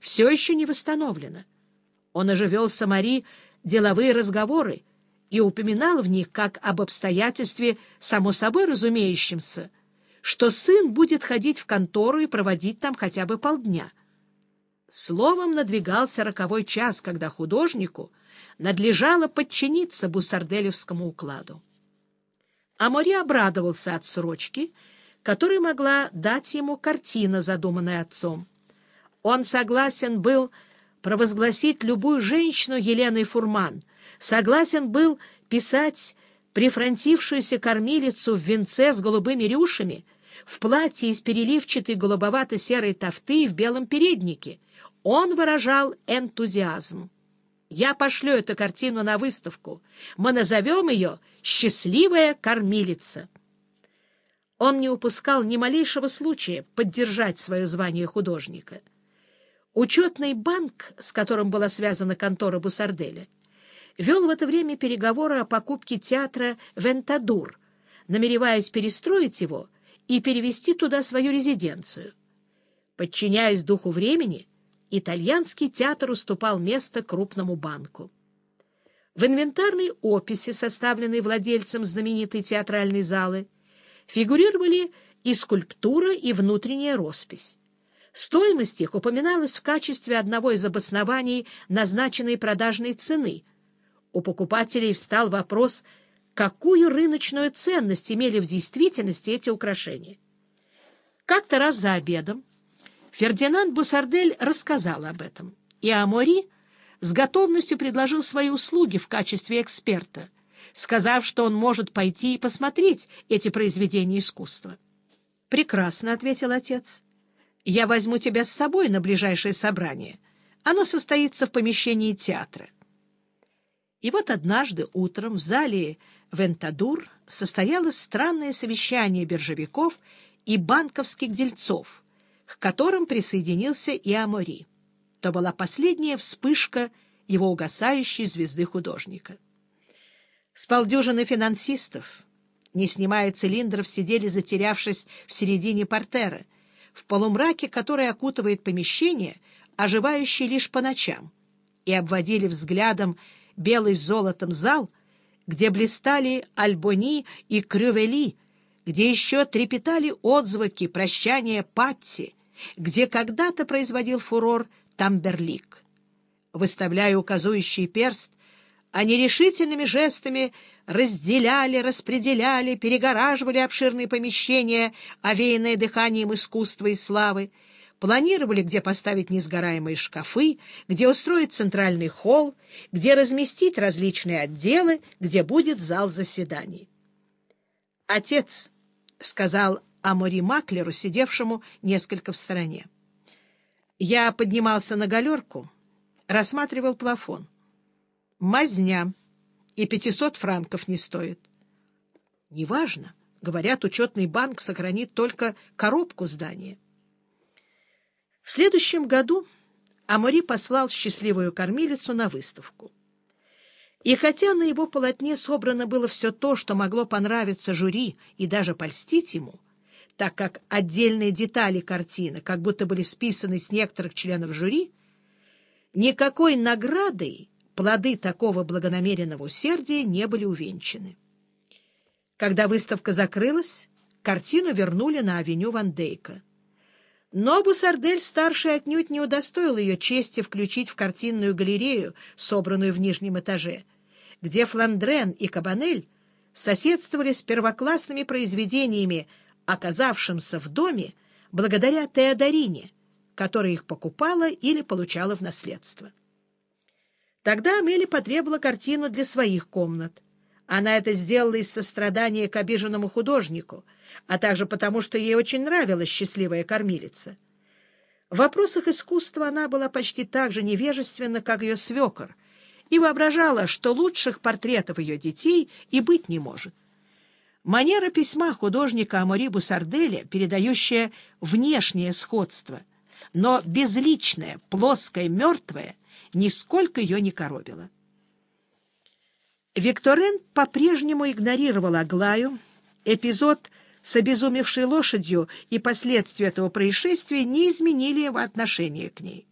все еще не восстановлена. Он оживел с Амари деловые разговоры и упоминал в них как об обстоятельстве, само собой разумеющемся, что сын будет ходить в контору и проводить там хотя бы полдня. Словом, надвигался роковой час, когда художнику надлежало подчиниться бусарделевскому укладу. Амори обрадовался отсрочки, которую могла дать ему картина, задуманная отцом. Он согласен был провозгласить любую женщину Еленой Фурман, согласен был писать прифронтившуюся кормилицу в венце с голубыми рюшами, в платье из переливчатой голубовато-серой тофты и в белом переднике. Он выражал энтузиазм. Я пошлю эту картину на выставку. Мы назовем ее «Счастливая кормилица». Он не упускал ни малейшего случая поддержать свое звание художника. Учетный банк, с которым была связана контора Бусарделя, вел в это время переговоры о покупке театра «Вентадур», намереваясь перестроить его и перевести туда свою резиденцию. Подчиняясь духу времени, итальянский театр уступал место крупному банку. В инвентарной описи, составленной владельцем знаменитой театральной залы, фигурировали и скульптура, и внутренняя роспись. Стоимость их упоминалась в качестве одного из обоснований назначенной продажной цены. У покупателей встал вопрос, какую рыночную ценность имели в действительности эти украшения. Как-то раз за обедом Фердинанд Бусардель рассказал об этом, и Амори с готовностью предложил свои услуги в качестве эксперта, сказав, что он может пойти и посмотреть эти произведения искусства. «Прекрасно», — ответил отец. «Я возьму тебя с собой на ближайшее собрание. Оно состоится в помещении театра». И вот однажды утром в зале Вентадур состоялось странное совещание биржевиков и банковских дельцов — к которым присоединился и Амори. То была последняя вспышка его угасающей звезды художника. С полдюжины финансистов, не снимая цилиндров, сидели, затерявшись в середине портера, в полумраке, который окутывает помещение, оживающий лишь по ночам, и обводили взглядом белый с золотом зал, где блистали Альбони и Крювели, где еще трепетали отзвуки прощания Патти, где когда-то производил фурор Тамберлик. Выставляя указующий перст, они решительными жестами разделяли, распределяли, перегораживали обширные помещения, овеянные дыханием искусства и славы, планировали, где поставить несгораемые шкафы, где устроить центральный холл, где разместить различные отделы, где будет зал заседаний. «Отец», — сказал Амори Маклеру, сидевшему несколько в стороне. Я поднимался на галерку, рассматривал плафон. Мазня и пятисот франков не стоит. Неважно. Говорят, учетный банк сохранит только коробку здания. В следующем году Амори послал счастливую кормилицу на выставку. И хотя на его полотне собрано было все то, что могло понравиться жюри и даже польстить ему, так как отдельные детали картины как будто были списаны с некоторых членов жюри, никакой наградой плоды такого благонамеренного усердия не были увенчаны. Когда выставка закрылась, картину вернули на авеню Ван Дейка. Но Бусардель-старший отнюдь не удостоил ее чести включить в картинную галерею, собранную в нижнем этаже, где Фландрен и Кабанель соседствовали с первоклассными произведениями оказавшимся в доме благодаря Теодорине, которая их покупала или получала в наследство. Тогда Амели потребовала картину для своих комнат. Она это сделала из сострадания к обиженному художнику, а также потому, что ей очень нравилась счастливая кормилица. В вопросах искусства она была почти так же невежественна, как ее свекор, и воображала, что лучших портретов ее детей и быть не может. Манера письма художника Амори Бусарделя, передающая внешнее сходство, но безличное, плоское, мертвое, нисколько ее не коробило. Викторен по-прежнему игнорировал Аглаю. Эпизод с обезумевшей лошадью и последствия этого происшествия не изменили его отношение к ней.